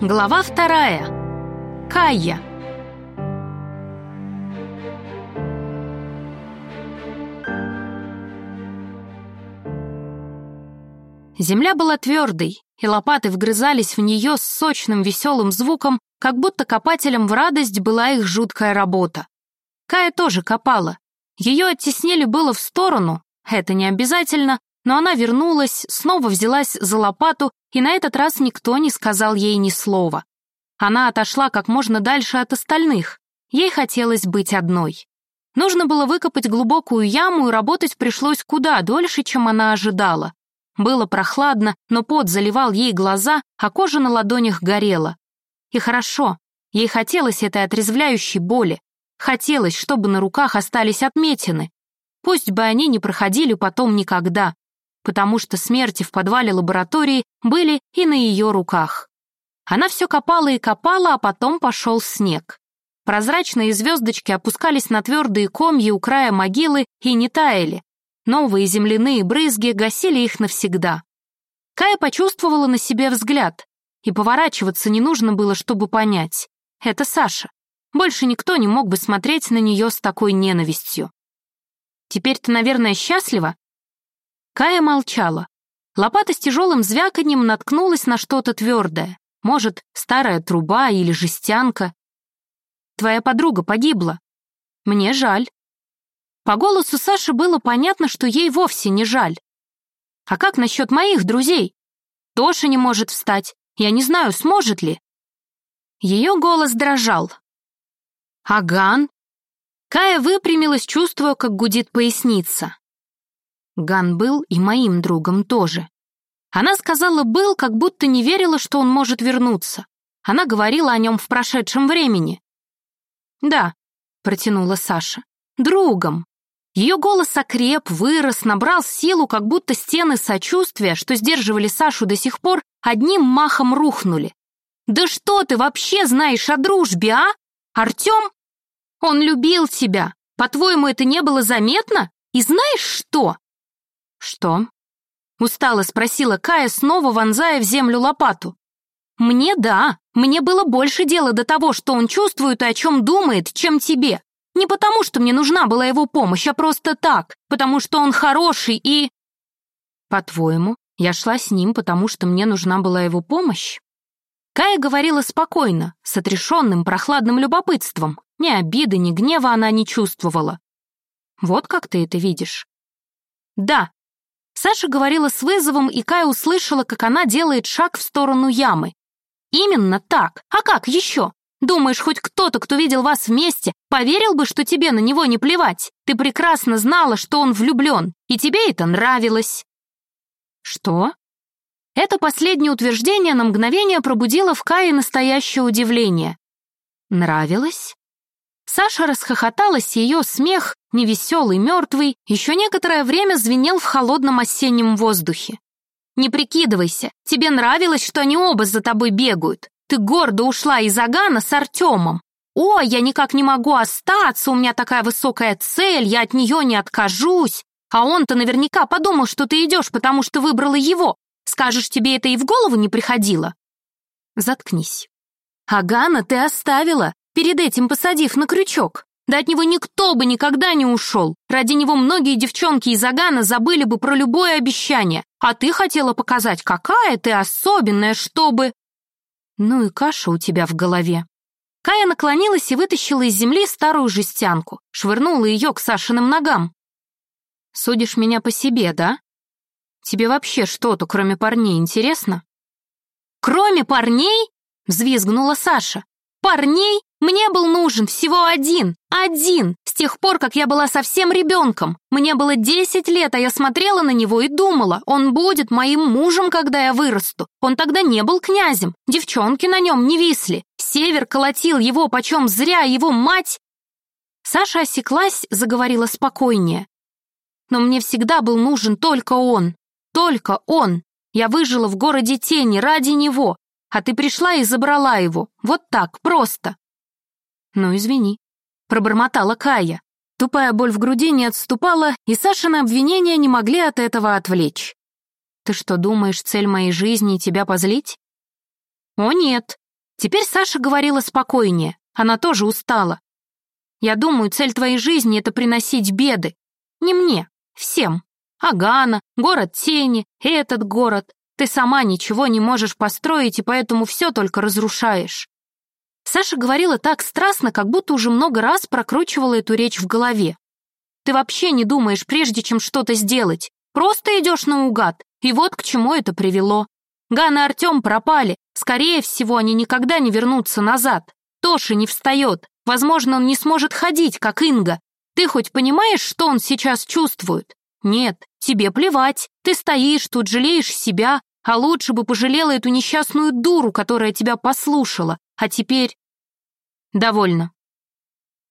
Глава вторая. Кайя. Земля была твердой, и лопаты вгрызались в нее с сочным веселым звуком, как будто копателям в радость была их жуткая работа. Кая тоже копала. Ее оттеснили было в сторону, это не обязательно, но она вернулась, снова взялась за лопату, и на этот раз никто не сказал ей ни слова. Она отошла как можно дальше от остальных. Ей хотелось быть одной. Нужно было выкопать глубокую яму, и работать пришлось куда дольше, чем она ожидала. Было прохладно, но пот заливал ей глаза, а кожа на ладонях горела. И хорошо, ей хотелось этой отрезвляющей боли. Хотелось, чтобы на руках остались отметины. Пусть бы они не проходили потом никогда, потому что смерти в подвале лаборатории были и на ее руках. Она все копала и копала, а потом пошел снег. Прозрачные звездочки опускались на твердые комья у края могилы и не таяли. Новые земляные брызги гасили их навсегда. Кая почувствовала на себе взгляд, и поворачиваться не нужно было, чтобы понять. Это Саша. Больше никто не мог бы смотреть на нее с такой ненавистью. «Теперь ты, наверное, счастлива?» Кая молчала. Лопата с тяжелым звяканьем наткнулась на что-то твердое. Может, старая труба или жестянка. Твоя подруга погибла. Мне жаль. По голосу Саши было понятно, что ей вовсе не жаль. А как насчет моих друзей? Тоша не может встать. Я не знаю, сможет ли. Ее голос дрожал. Аган? Кая выпрямилась, чувствуя, как гудит поясница. Ган был и моим другом тоже. Она сказала «был», как будто не верила, что он может вернуться. Она говорила о нем в прошедшем времени. «Да», — протянула Саша, — «другом». Ее голос окреп, вырос, набрал силу, как будто стены сочувствия, что сдерживали Сашу до сих пор, одним махом рухнули. «Да что ты вообще знаешь о дружбе, а? Артем? Он любил тебя. По-твоему, это не было заметно? И знаешь что? «Что?» — устало спросила Кая, снова вонзая в землю лопату. «Мне да, мне было больше дела до того, что он чувствует и о чем думает, чем тебе. Не потому, что мне нужна была его помощь, а просто так, потому что он хороший и...» «По-твоему, я шла с ним, потому что мне нужна была его помощь?» Кая говорила спокойно, с отрешенным прохладным любопытством. Ни обиды, ни гнева она не чувствовала. «Вот как ты это видишь?» «Да, Саша говорила с вызовом, и Кая услышала, как она делает шаг в сторону ямы. «Именно так. А как еще? Думаешь, хоть кто-то, кто видел вас вместе, поверил бы, что тебе на него не плевать? Ты прекрасно знала, что он влюблен, и тебе это нравилось». «Что?» Это последнее утверждение на мгновение пробудило в Кае настоящее удивление. «Нравилось?» Саша расхохоталась, и ее смех, невеселый, мертвый, еще некоторое время звенел в холодном осеннем воздухе. «Не прикидывайся, тебе нравилось, что они оба за тобой бегают. Ты гордо ушла из Агана с Артемом. О, я никак не могу остаться, у меня такая высокая цель, я от нее не откажусь. А он-то наверняка подумал, что ты идешь, потому что выбрала его. Скажешь, тебе это и в голову не приходило?» «Заткнись». «Агана ты оставила, перед этим посадив на крючок. Да от него никто бы никогда не ушел. Ради него многие девчонки из Агана забыли бы про любое обещание. А ты хотела показать, какая ты особенная, чтобы... Ну и каша у тебя в голове. Кая наклонилась и вытащила из земли старую жестянку, швырнула ее к Сашиным ногам. «Судишь меня по себе, да? Тебе вообще что-то, кроме парней, интересно?» «Кроме парней?» — взвизгнула Саша. «Парней? Мне был нужен всего один, один, с тех пор, как я была совсем ребенком. Мне было десять лет, а я смотрела на него и думала, он будет моим мужем, когда я вырасту. Он тогда не был князем, девчонки на нем не висли. Север колотил его почем зря, его мать... Саша осеклась, заговорила спокойнее. Но мне всегда был нужен только он, только он. Я выжила в городе тени ради него, а ты пришла и забрала его. Вот так, просто. «Ну, извини», — пробормотала Кая. Тупая боль в груди не отступала, и Сашины обвинения не могли от этого отвлечь. «Ты что, думаешь, цель моей жизни — тебя позлить?» «О, нет», Теперь Саша говорила спокойнее, она тоже устала. «Я думаю, цель твоей жизни — это приносить беды. Не мне, всем. Агана, город тени, этот город. Ты сама ничего не можешь построить, и поэтому все только разрушаешь». Саша говорила так страстно, как будто уже много раз прокручивала эту речь в голове. «Ты вообще не думаешь, прежде чем что-то сделать. Просто идешь наугад, и вот к чему это привело. Ган и Артем пропали. Скорее всего, они никогда не вернутся назад. Тоша не встает. Возможно, он не сможет ходить, как Инга. Ты хоть понимаешь, что он сейчас чувствует? Нет, тебе плевать. Ты стоишь тут, жалеешь себя, а лучше бы пожалела эту несчастную дуру, которая тебя послушала. А теперь... Довольно.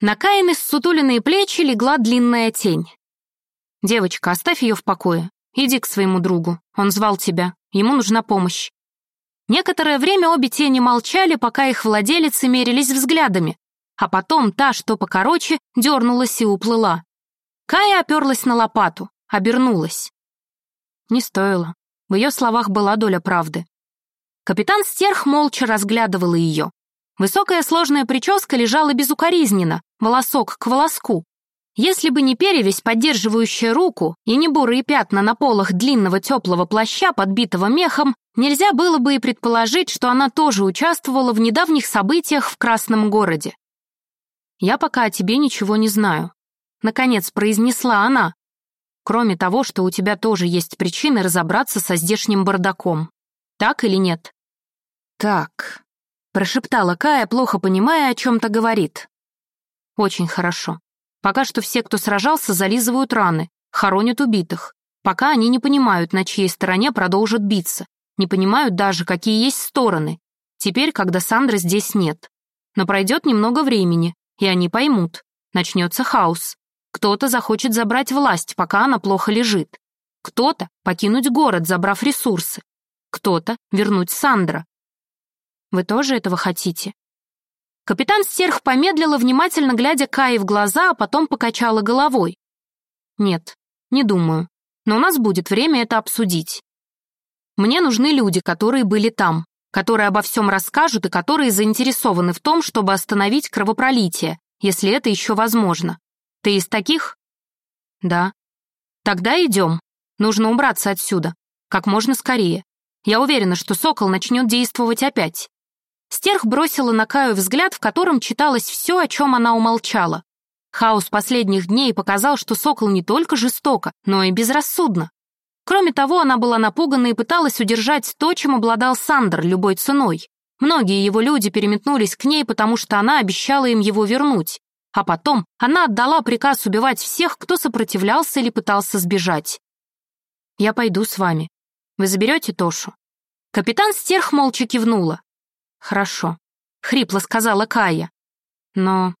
На Каины ссутуленные плечи легла длинная тень. «Девочка, оставь ее в покое. Иди к своему другу. Он звал тебя. Ему нужна помощь». Некоторое время обе тени молчали, пока их владелицы мерились взглядами, а потом та, что покороче, дернулась и уплыла. Кая оперлась на лопату, обернулась. Не стоило. В ее словах была доля правды. Капитан Стерх молча разглядывала ее. Высокая сложная прическа лежала безукоризненно, волосок к волоску. Если бы не перевесь, поддерживающая руку, и не бурые пятна на полах длинного теплого плаща, подбитого мехом, нельзя было бы и предположить, что она тоже участвовала в недавних событиях в Красном городе. «Я пока о тебе ничего не знаю», — наконец произнесла она. «Кроме того, что у тебя тоже есть причины разобраться со здешним бардаком. Так или нет?» «Так», — прошептала Кая, плохо понимая, о чем-то говорит. «Очень хорошо. Пока что все, кто сражался, зализывают раны, хоронят убитых. Пока они не понимают, на чьей стороне продолжат биться. Не понимают даже, какие есть стороны. Теперь, когда Сандры здесь нет. Но пройдет немного времени, и они поймут. Начнется хаос. Кто-то захочет забрать власть, пока она плохо лежит. Кто-то покинуть город, забрав ресурсы. Кто-то вернуть Сандра. Вы тоже этого хотите? Капитан Стерх помедлила, внимательно глядя Кае в глаза, а потом покачала головой. Нет, не думаю. Но у нас будет время это обсудить. Мне нужны люди, которые были там, которые обо всем расскажут и которые заинтересованы в том, чтобы остановить кровопролитие, если это еще возможно. Ты из таких? Да. Тогда идем. Нужно убраться отсюда. Как можно скорее. Я уверена, что Сокол начнет действовать опять. Стерх бросила на Каю взгляд, в котором читалось все, о чем она умолчала. Хаос последних дней показал, что Сокол не только жестоко, но и безрассудно. Кроме того, она была напугана и пыталась удержать то, чем обладал Сандер любой ценой. Многие его люди переметнулись к ней, потому что она обещала им его вернуть. А потом она отдала приказ убивать всех, кто сопротивлялся или пытался сбежать. «Я пойду с вами. Вы заберете Тошу?» Капитан Стерх молча кивнула. «Хорошо», — хрипло сказала Кая. «Но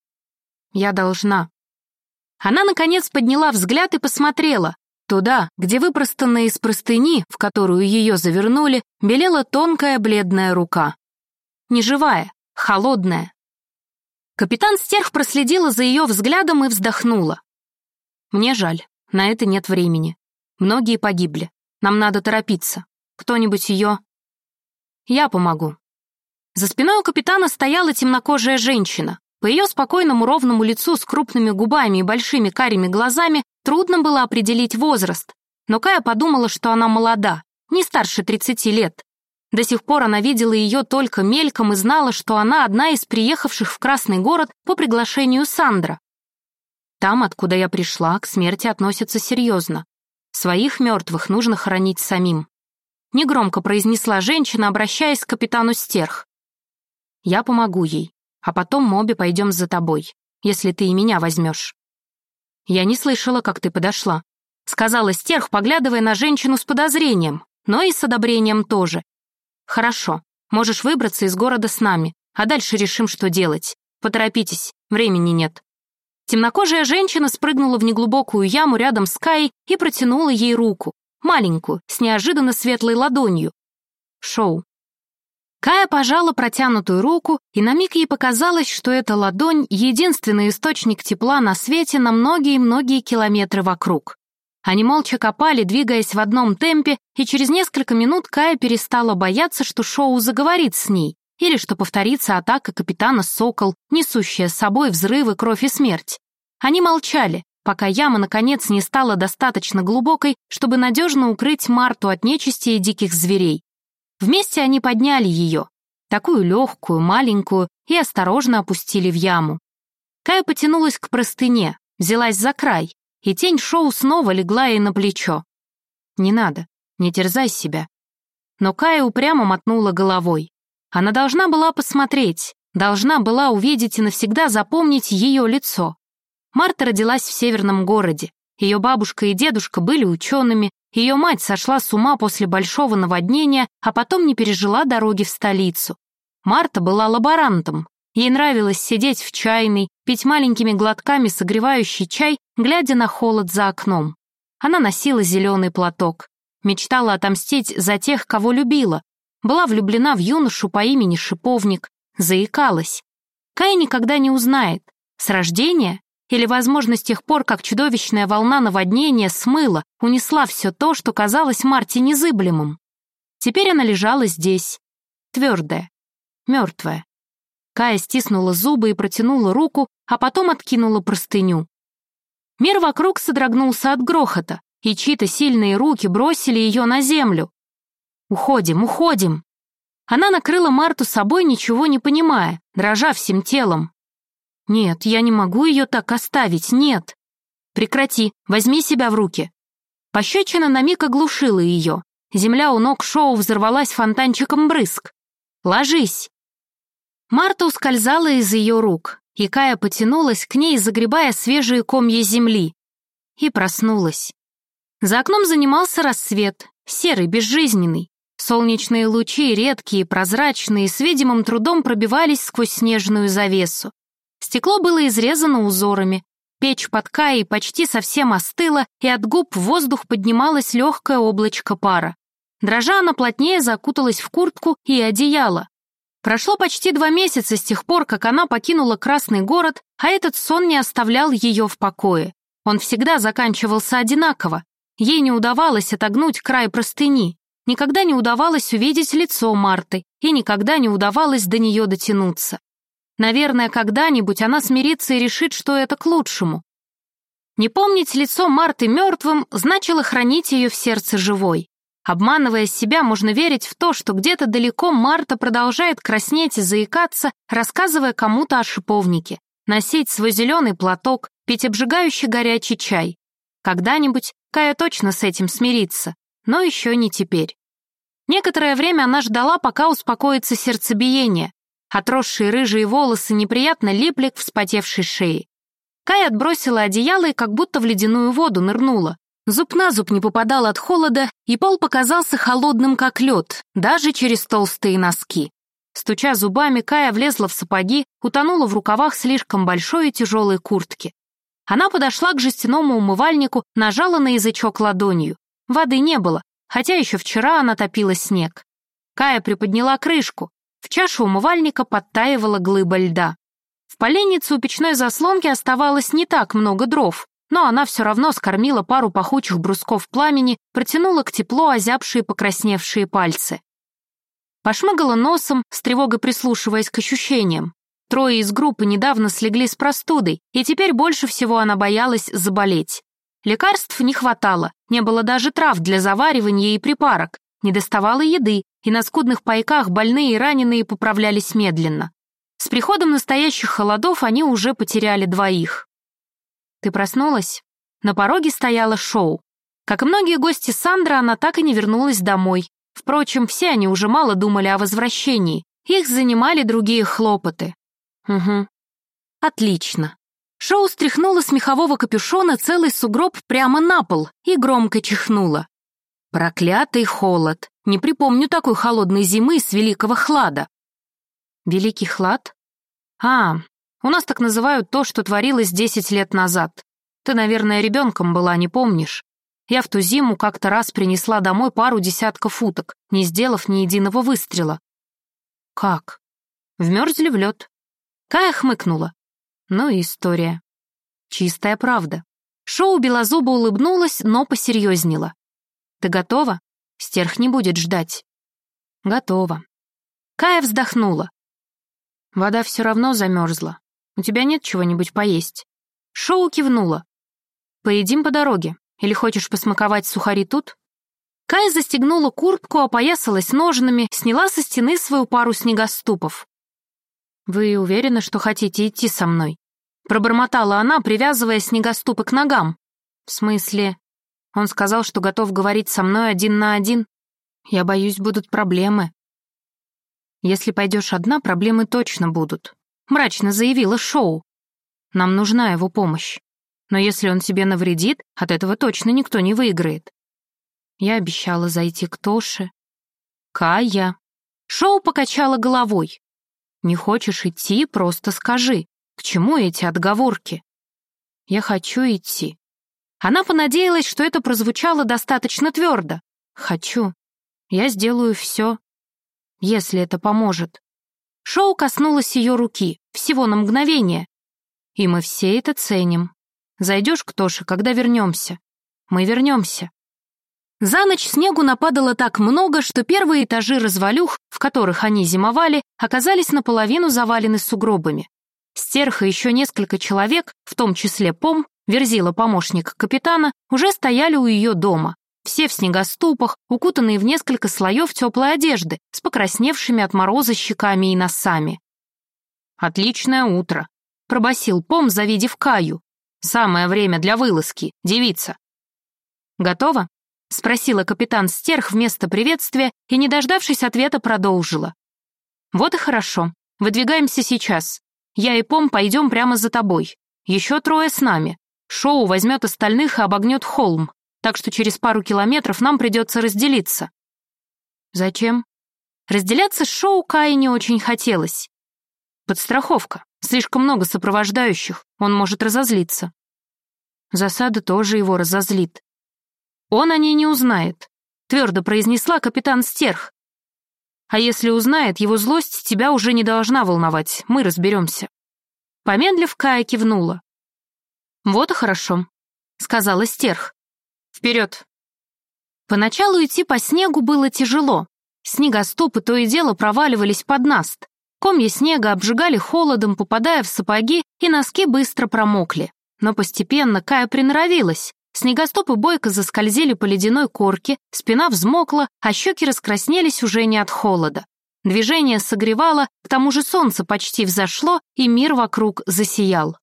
я должна». Она, наконец, подняла взгляд и посмотрела, Туда, где выпростанная из простыни, в которую ее завернули, белела тонкая бледная рука. Неживая, холодная. Капитан Стерх проследила за ее взглядом и вздохнула. «Мне жаль, на это нет времени. Многие погибли. Нам надо торопиться. Кто-нибудь ее...» «Я помогу». За спиной у капитана стояла темнокожая женщина. По ее спокойному ровному лицу с крупными губами и большими карими глазами Трудно было определить возраст, но Кая подумала, что она молода, не старше 30 лет. До сих пор она видела ее только мельком и знала, что она одна из приехавших в Красный город по приглашению Сандра. Там, откуда я пришла, к смерти относятся серьезно. Своих мертвых нужно хоронить самим. Негромко произнесла женщина, обращаясь к капитану Стерх. Я помогу ей, а потом мы обе пойдем за тобой, если ты и меня возьмешь. «Я не слышала, как ты подошла», — сказала стерх, поглядывая на женщину с подозрением, но и с одобрением тоже. «Хорошо, можешь выбраться из города с нами, а дальше решим, что делать. Поторопитесь, времени нет». Темнокожая женщина спрыгнула в неглубокую яму рядом с Кай и протянула ей руку, маленькую, с неожиданно светлой ладонью. Шоу. Кая пожала протянутую руку, и на миг ей показалось, что эта ладонь — единственный источник тепла на свете на многие-многие километры вокруг. Они молча копали, двигаясь в одном темпе, и через несколько минут Кая перестала бояться, что Шоу заговорит с ней, или что повторится атака капитана Сокол, несущая с собой взрывы, кровь и смерть. Они молчали, пока яма, наконец, не стала достаточно глубокой, чтобы надежно укрыть Марту от нечисти и диких зверей. Вместе они подняли ее, такую легкую, маленькую, и осторожно опустили в яму. Кая потянулась к простыне, взялась за край, и тень Шоу снова легла ей на плечо. «Не надо, не терзай себя». Но Кая упрямо мотнула головой. Она должна была посмотреть, должна была увидеть и навсегда запомнить ее лицо. Марта родилась в северном городе. Ее бабушка и дедушка были учеными, ее мать сошла с ума после большого наводнения, а потом не пережила дороги в столицу. Марта была лаборантом. Ей нравилось сидеть в чайной, пить маленькими глотками согревающий чай, глядя на холод за окном. Она носила зеленый платок. Мечтала отомстить за тех, кого любила. Была влюблена в юношу по имени Шиповник. Заикалась. Кай никогда не узнает. С рождения или, возможно, с тех пор, как чудовищная волна наводнения смыла, унесла все то, что казалось Марте незыблемым. Теперь она лежала здесь, твердая, мертвая. Кая стиснула зубы и протянула руку, а потом откинула простыню. Мир вокруг содрогнулся от грохота, и чьи-то сильные руки бросили ее на землю. «Уходим, уходим!» Она накрыла Марту собой, ничего не понимая, дрожа всем телом. «Нет, я не могу ее так оставить, нет!» «Прекрати, возьми себя в руки!» Пощечина на миг оглушила ее. Земля у ног Шоу взорвалась фонтанчиком брызг. «Ложись!» Марта ускользала из ее рук, и Кая потянулась к ней, загребая свежие комья земли. И проснулась. За окном занимался рассвет, серый, безжизненный. Солнечные лучи, редкие, прозрачные, с видимым трудом пробивались сквозь снежную завесу. Стекло было изрезано узорами. Печь под Каей почти совсем остыла, и от губ в воздух поднималось легкое облачко пара. Дрожа она плотнее закуталась в куртку и одеяло. Прошло почти два месяца с тех пор, как она покинула Красный город, а этот сон не оставлял ее в покое. Он всегда заканчивался одинаково. Ей не удавалось отогнуть край простыни, никогда не удавалось увидеть лицо Марты и никогда не удавалось до нее дотянуться. Наверное, когда-нибудь она смирится и решит, что это к лучшему. Не помнить лицо Марты мертвым значило хранить ее в сердце живой. Обманывая себя, можно верить в то, что где-то далеко Марта продолжает краснеть и заикаться, рассказывая кому-то о шиповнике, носить свой зеленый платок, пить обжигающий горячий чай. Когда-нибудь Кая точно с этим смирится, но еще не теперь. Некоторое время она ждала, пока успокоится сердцебиение, Отросшие рыжие волосы неприятно липли к вспотевшей шее. Кай отбросила одеяло и как будто в ледяную воду нырнула. Зуб на зуб не попадал от холода, и пол показался холодным, как лед, даже через толстые носки. Стуча зубами, Кая влезла в сапоги, утонула в рукавах слишком большой и тяжелой куртки. Она подошла к жестяному умывальнику, нажала на язычок ладонью. Воды не было, хотя еще вчера она топила снег. Кая приподняла крышку. В чашу умывальника подтаивала глыба льда. В поленнице у печной заслонки оставалось не так много дров, но она все равно скормила пару пахучих брусков пламени, протянула к теплу озябшие покрасневшие пальцы. Пошмыгала носом, с тревогой прислушиваясь к ощущениям. Трое из группы недавно слегли с простудой, и теперь больше всего она боялась заболеть. Лекарств не хватало, не было даже трав для заваривания и припарок, не доставало еды, и на скудных пайках больные и раненые поправлялись медленно. С приходом настоящих холодов они уже потеряли двоих. «Ты проснулась?» На пороге стояла Шоу. Как и многие гости Сандра, она так и не вернулась домой. Впрочем, все они уже мало думали о возвращении. Их занимали другие хлопоты. Угу. Отлично. Шоу стряхнула с мехового капюшона целый сугроб прямо на пол и громко чихнула. Проклятый холод. Не припомню такой холодной зимы с великого хлада. Великий хлад? А, у нас так называют то, что творилось десять лет назад. Ты, наверное, ребенком была, не помнишь? Я в ту зиму как-то раз принесла домой пару десятков уток, не сделав ни единого выстрела. Как? Вмерзли в лед. Кая хмыкнула. Ну и история. Чистая правда. Шоу Белозуба улыбнулась, но посерьезнела. Ты готова? Стерх не будет ждать. Готова. Кая вздохнула. Вода все равно замерзла. У тебя нет чего-нибудь поесть? Шоу кивнула. Поедим по дороге. Или хочешь посмаковать сухари тут? Кая застегнула куртку, опоясалась ножнами, сняла со стены свою пару снегоступов. «Вы уверены, что хотите идти со мной?» Пробормотала она, привязывая снегоступы к ногам. «В смысле?» Он сказал, что готов говорить со мной один на один. «Я боюсь, будут проблемы». «Если пойдешь одна, проблемы точно будут», — мрачно заявила Шоу. «Нам нужна его помощь. Но если он тебе навредит, от этого точно никто не выиграет. Я обещала зайти к Тоше. Кая. Шоу покачала головой. Не хочешь идти, просто скажи. К чему эти отговорки? Я хочу идти. Она понадеялась, что это прозвучало достаточно твердо. Хочу. Я сделаю все. Если это поможет. Шоу коснулась ее руки, всего на мгновение. И мы все это ценим. Зайдешь к Тоше, когда вернемся. Мы вернемся. За ночь снегу нападало так много, что первые этажи развалюх, в которых они зимовали, оказались наполовину завалены сугробами. Стерх и еще несколько человек, в том числе Пом, Верзила помощник капитана, уже стояли у ее дома. Все в снегоступах, укутанные в несколько слоев теплой одежды, с покрасневшими от мороза щеками и носами. «Отличное утро», — пробасил Пом, завидев Каю. Самое время для вылазки, девица. Готова? Спросила капитан Стерх вместо приветствия и, не дождавшись ответа, продолжила. Вот и хорошо. Выдвигаемся сейчас. Я и Пом пойдем прямо за тобой. Еще трое с нами. Шоу возьмет остальных и обогнет холм, так что через пару километров нам придется разделиться. Зачем? Разделяться с Шоу Кае не очень хотелось. Подстраховка. Слишком много сопровождающих, он может разозлиться. Засада тоже его разозлит. Он о ней не узнает, твердо произнесла капитан Стерх. А если узнает, его злость тебя уже не должна волновать, мы разберемся. Помедлив, Кая кивнула. «Вот и хорошо», — сказала Стерх. «Вперед!» Поначалу идти по снегу было тяжело. Снегоступы то и дело проваливались под наст. Комья снега обжигали холодом, попадая в сапоги, и носки быстро промокли. Но постепенно Кая приноровилась. Снегостопы бойко заскользили по ледяной корке, спина взмокла, а щеки раскраснелись уже не от холода. Движение согревало, к тому же солнце почти взошло, и мир вокруг засиял.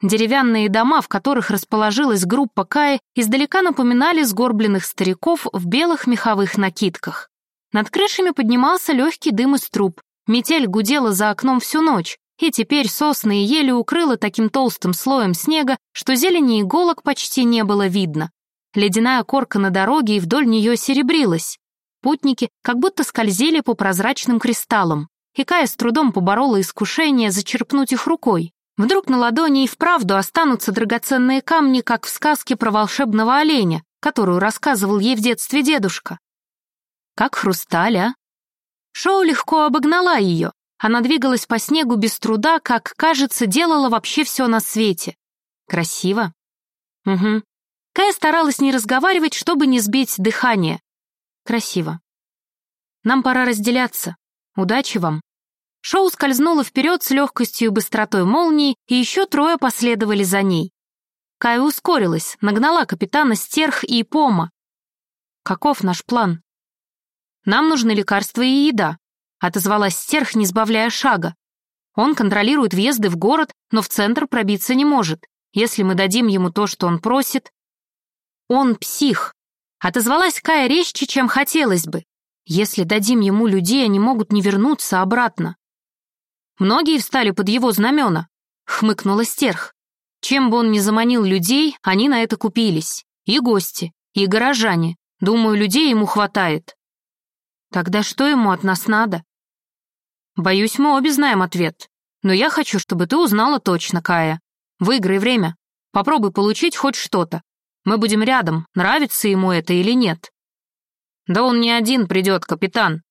Деревянные дома, в которых расположилась группа Каи, издалека напоминали сгорбленных стариков в белых меховых накидках. Над крышами поднимался легкий дым из труб, Метель гудела за окном всю ночь, и теперь сосны и ели укрыло таким толстым слоем снега, что зелени иголок почти не было видно. Ледяная корка на дороге и вдоль нее серебрилась. Путники как будто скользили по прозрачным кристаллам, и Кая с трудом поборола искушение зачерпнуть их рукой. Вдруг на ладони и вправду останутся драгоценные камни, как в сказке про волшебного оленя, которую рассказывал ей в детстве дедушка. Как хрусталь, а? Шоу легко обогнала ее. Она двигалась по снегу без труда, как, кажется, делала вообще все на свете. Красиво. Угу. Кая старалась не разговаривать, чтобы не сбить дыхание. Красиво. Нам пора разделяться. Удачи вам. Шоу скользнуло вперед с легкостью и быстротой молнии, и еще трое последовали за ней. Кая ускорилась, нагнала капитана Стерх и Пома. «Каков наш план?» Нам нужны лекарства и еда», — отозвалась стерх, не сбавляя шага. «Он контролирует въезды в город, но в центр пробиться не может. Если мы дадим ему то, что он просит...» «Он псих», — отозвалась Кая резче, чем хотелось бы. «Если дадим ему людей, они могут не вернуться обратно». «Многие встали под его знамена», — хмыкнула стерх. «Чем бы он ни заманил людей, они на это купились. И гости, и горожане. Думаю, людей ему хватает». Тогда что ему от нас надо? Боюсь, мы обе знаем ответ. Но я хочу, чтобы ты узнала точно, Кая. Выиграй время. Попробуй получить хоть что-то. Мы будем рядом, нравится ему это или нет. Да он не один придет, капитан.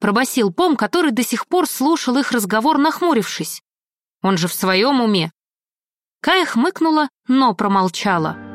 Пробасил Пом, который до сих пор слушал их разговор, нахмурившись. Он же в своем уме. Кая хмыкнула, но промолчала.